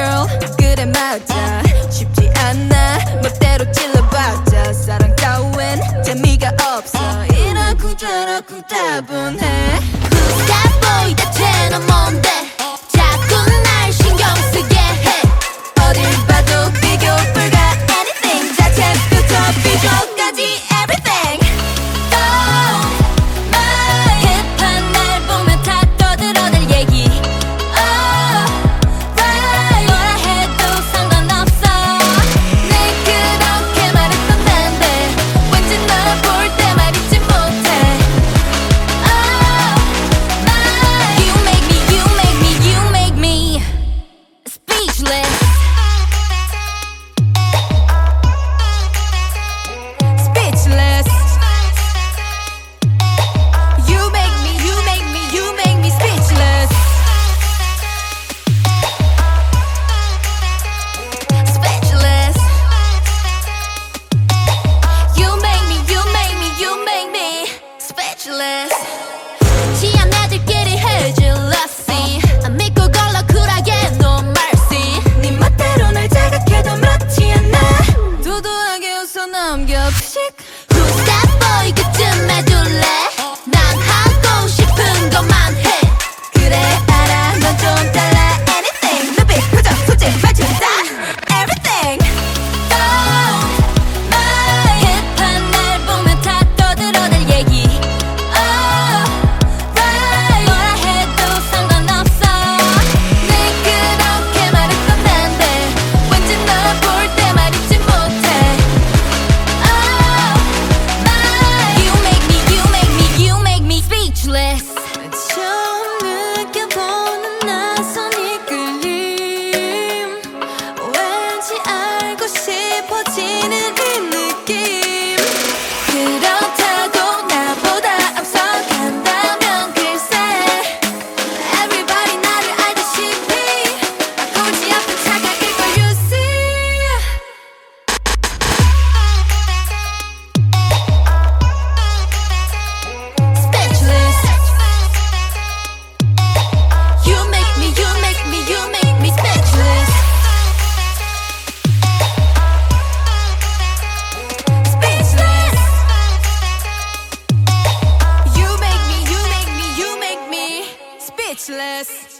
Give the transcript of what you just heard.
girl, my job 삼겹식 후사보이 그쯤에 speechless.